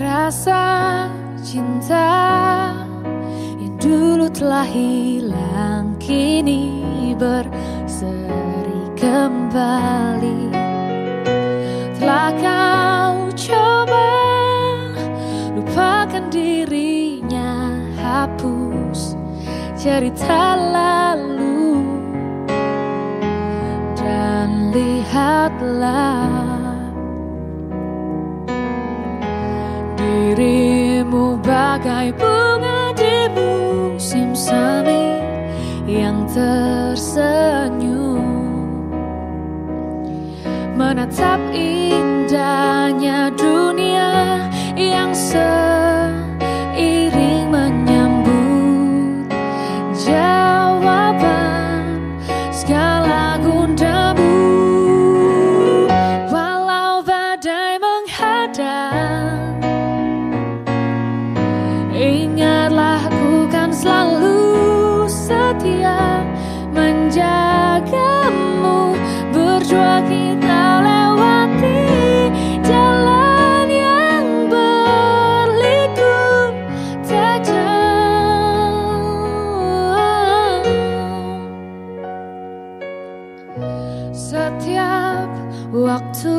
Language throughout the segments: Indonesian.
rasa cinta yang dulu telah hilang kini berseri kembali. Telah kau coba lupakan dirinya hapus cerita lalu dan lihatlah dirimu bagai bunga di musim semi yang tersenyum. Menatap indahnya setia menjagamu. Berdua kita lewati jalan yang berliku tajam setiap waktu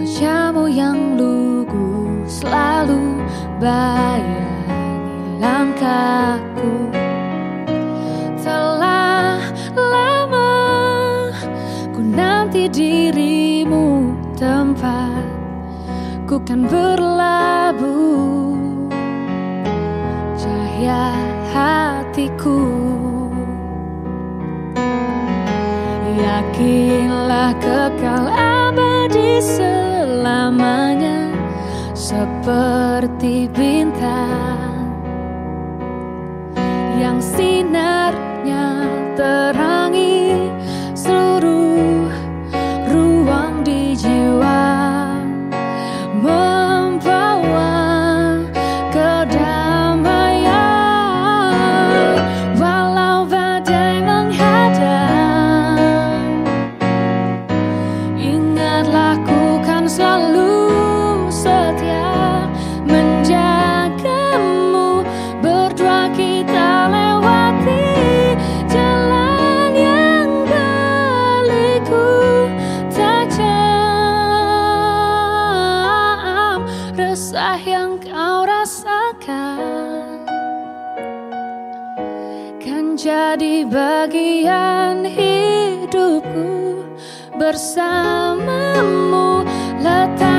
wajahmu yang lugu selalu bayangi langkahku berlabuh. Cahaya hatiku. Yakinlah kekal abadi selamanya Seperti bintang Yang sinarnya Resah yang kau rasakan Kan jadi bagian hidupku bersamamu. Letak